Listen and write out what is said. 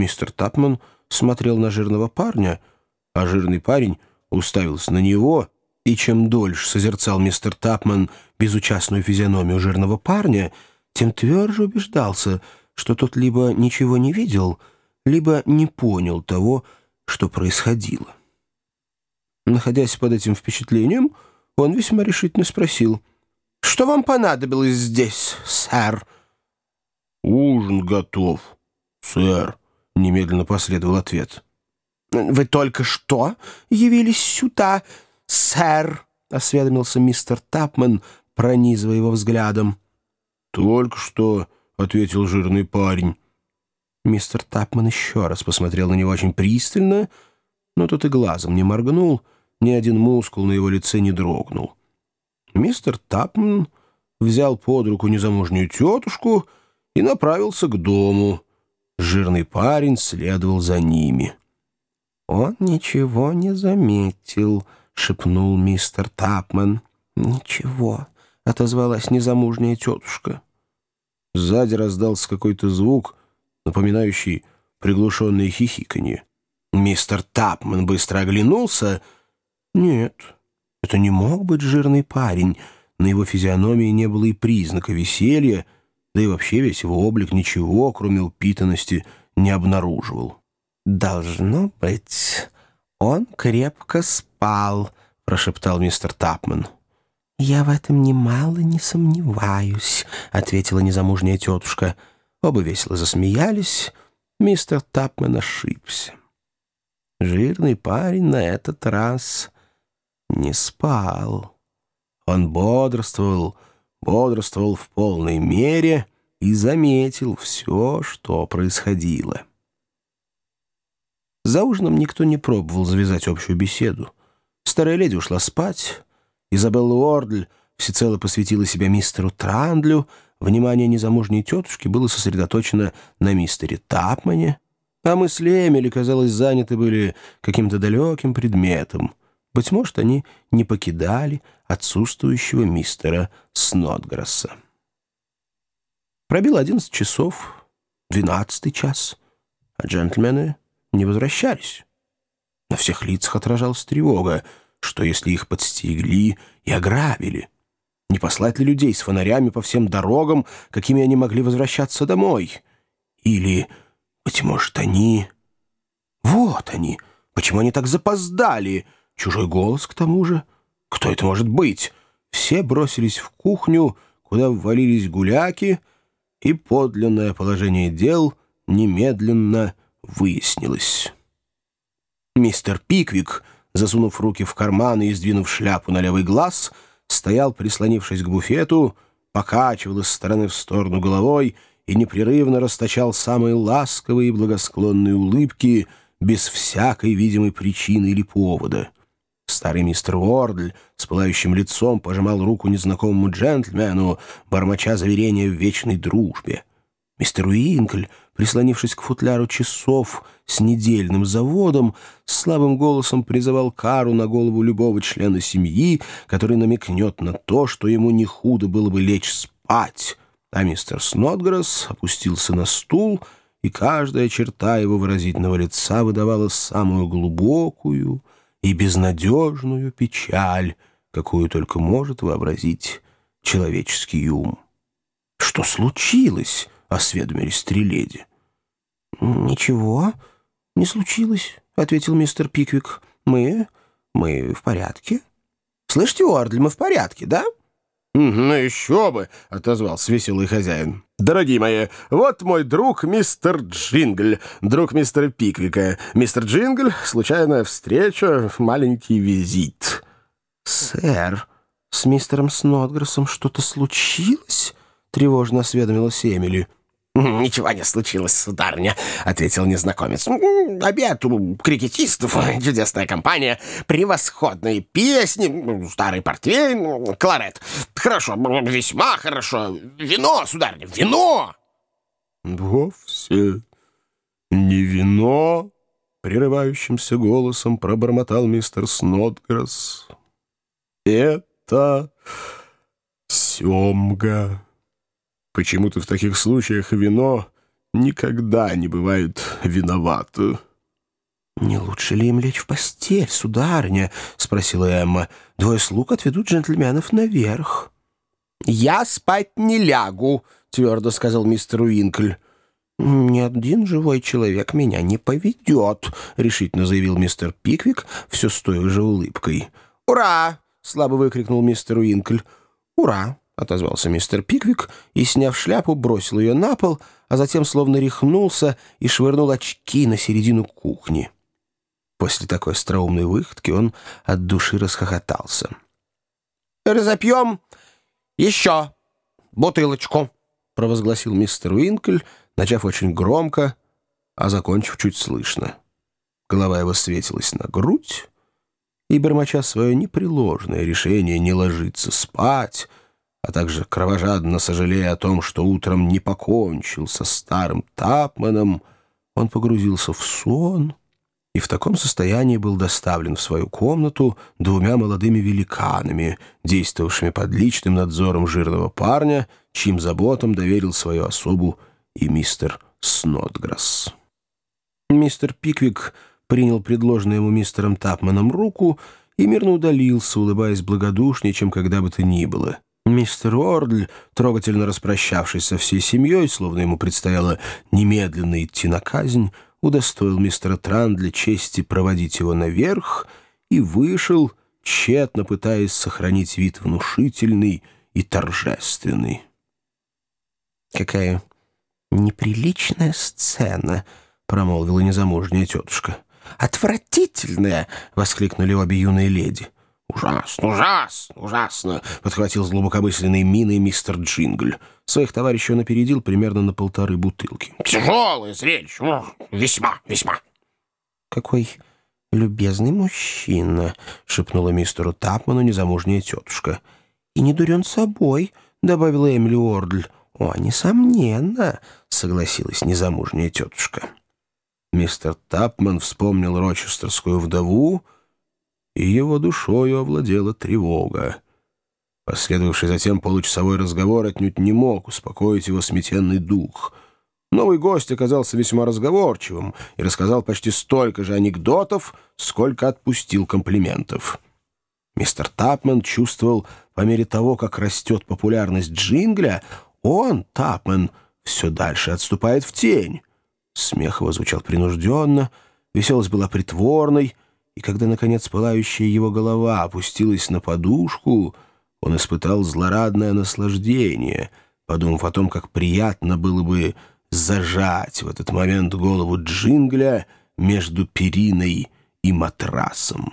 Мистер Тапман смотрел на жирного парня, а жирный парень уставился на него, и чем дольше созерцал мистер Тапман безучастную физиономию жирного парня, тем тверже убеждался, что тот либо ничего не видел, либо не понял того, что происходило. Находясь под этим впечатлением, он весьма решительно спросил, «Что вам понадобилось здесь, сэр?» «Ужин готов, сэр», — немедленно последовал ответ. «Вы только что явились сюда, сэр», — осведомился мистер Тапман, пронизывая его взглядом. «Только что», — ответил жирный парень. Мистер Тапман еще раз посмотрел на него очень пристально, но тот и глазом не моргнул, ни один мускул на его лице не дрогнул. Мистер Тапман взял под руку незамужнюю тетушку и направился к дому. Жирный парень следовал за ними. «Он ничего не заметил», — шепнул мистер Тапман. «Ничего», — отозвалась незамужняя тетушка. Сзади раздался какой-то звук, напоминающий приглушенное хихиканье. Мистер Тапман быстро оглянулся. «Нет, это не мог быть жирный парень. На его физиономии не было и признака веселья, да и вообще весь его облик ничего, кроме упитанности, не обнаруживал. «Должно быть, он крепко спал», — прошептал мистер Тапман. «Я в этом немало не сомневаюсь», — ответила незамужняя тетушка. Оба весело засмеялись. Мистер Тапман ошибся. Жирный парень на этот раз не спал. Он бодрствовал, бодрствовал в полной мере и заметил все, что происходило. За ужином никто не пробовал завязать общую беседу. Старая леди ушла спать. Изабелла Уордль всецело посвятила себя мистеру Трандлю. Внимание незамужней тетушки было сосредоточено на мистере Тапмане, а мысли Эмили, казалось, заняты были каким-то далеким предметом — быть может, они не покидали отсутствующего мистера Снотгресса. Пробил одиннадцать часов, двенадцатый час, а джентльмены не возвращались. На всех лицах отражалась тревога, что если их подстерегли и ограбили. Не послать ли людей с фонарями по всем дорогам, какими они могли возвращаться домой? Или, быть может, они... Вот они! Почему они так запоздали?» Чужой голос, к тому же. Кто это может быть? Все бросились в кухню, куда ввалились гуляки, и подлинное положение дел немедленно выяснилось. Мистер Пиквик, засунув руки в карманы и сдвинув шляпу на левый глаз, стоял, прислонившись к буфету, покачивал из стороны в сторону головой и непрерывно расточал самые ласковые и благосклонные улыбки без всякой видимой причины или повода — Старый мистер Уордль с пылающим лицом пожимал руку незнакомому джентльмену, бормоча заверения в вечной дружбе. Мистер Уинкль, прислонившись к футляру часов с недельным заводом, слабым голосом призывал кару на голову любого члена семьи, который намекнет на то, что ему не худо было бы лечь спать. А мистер Снотгресс опустился на стул, и каждая черта его выразительного лица выдавала самую глубокую, и безнадежную печаль, какую только может вообразить человеческий ум. «Что случилось?» — осведомились три леди. «Ничего не случилось», — ответил мистер Пиквик. «Мы... мы в порядке». «Слышите, Уордль, мы в порядке, да?» «Ну еще бы!» — отозвался веселый хозяин. «Дорогие мои, вот мой друг мистер Джингль, друг мистера Пиквика. Мистер Джингль, случайная встреча, маленький визит». «Сэр, с мистером Снотгрессом что-то случилось?» — тревожно осведомилась Эмили. «Ничего не случилось, сударыня», — ответил незнакомец. «Обед у крикетистов, чудесная компания, превосходные песни, старый портвейн, кларет. Хорошо, весьма хорошо. Вино, сударыня, вино!» «Вовсе не вино», — прерывающимся голосом пробормотал мистер Снотгресс. «Это семга». Почему-то в таких случаях вино никогда не бывает виноваты». «Не лучше ли им лечь в постель, сударыня?» — спросила Эмма. «Двое слуг отведут джентльменов наверх». «Я спать не лягу», — твердо сказал мистер Уинкль. «Ни один живой человек меня не поведет», — решительно заявил мистер Пиквик, все с той же улыбкой. «Ура!» — слабо выкрикнул мистер Уинкль. «Ура!» — отозвался мистер Пиквик и, сняв шляпу, бросил ее на пол, а затем словно рехнулся и швырнул очки на середину кухни. После такой остроумной выходки он от души расхохотался. «Разопьем еще бутылочку», — провозгласил мистер Уинкль, начав очень громко, а закончив чуть слышно. Голова его светилась на грудь, и, бормоча свое непреложное решение не ложиться спать, а также кровожадно сожалея о том, что утром не покончил со старым Тапманом, он погрузился в сон — и в таком состоянии был доставлен в свою комнату двумя молодыми великанами, действовавшими под личным надзором жирного парня, чьим заботам доверил свою особу и мистер Снотграсс. Мистер Пиквик принял предложенную ему мистером Тапманом руку и мирно удалился, улыбаясь благодушнее, чем когда бы то ни было. Мистер Ордль, трогательно распрощавшись со всей семьей, словно ему предстояло немедленно идти на казнь, удостоил мистера Трандля чести проводить его наверх и вышел, тщетно пытаясь сохранить вид внушительный и торжественный. «Какая неприличная сцена!» — промолвила незамужняя тетушка. «Отвратительная!» — воскликнули обе юные леди. «Ужасно, ужасно, ужасно!» — подхватил с глубокомысленной миной мистер Джингль. Своих товарищей он опередил примерно на полторы бутылки. «Тяжелое зрелище! Весьма, весьма!» «Какой любезный мужчина!» — шепнула мистеру Тапману незамужняя тетушка. «И не дурен собой!» — добавила Эмили Уордль. «О, несомненно!» — согласилась незамужняя тетушка. Мистер Тапман вспомнил рочестерскую вдову, и его душою овладела тревога. Последовавший затем получасовой разговор отнюдь не мог успокоить его сметенный дух. Новый гость оказался весьма разговорчивым и рассказал почти столько же анекдотов, сколько отпустил комплиментов. Мистер Тапман чувствовал, по мере того, как растет популярность джингля, он, Тапман, все дальше отступает в тень. Смех его звучал принужденно, веселость была притворной — и когда, наконец, пылающая его голова опустилась на подушку, он испытал злорадное наслаждение, подумав о том, как приятно было бы зажать в этот момент голову джингля между периной и матрасом.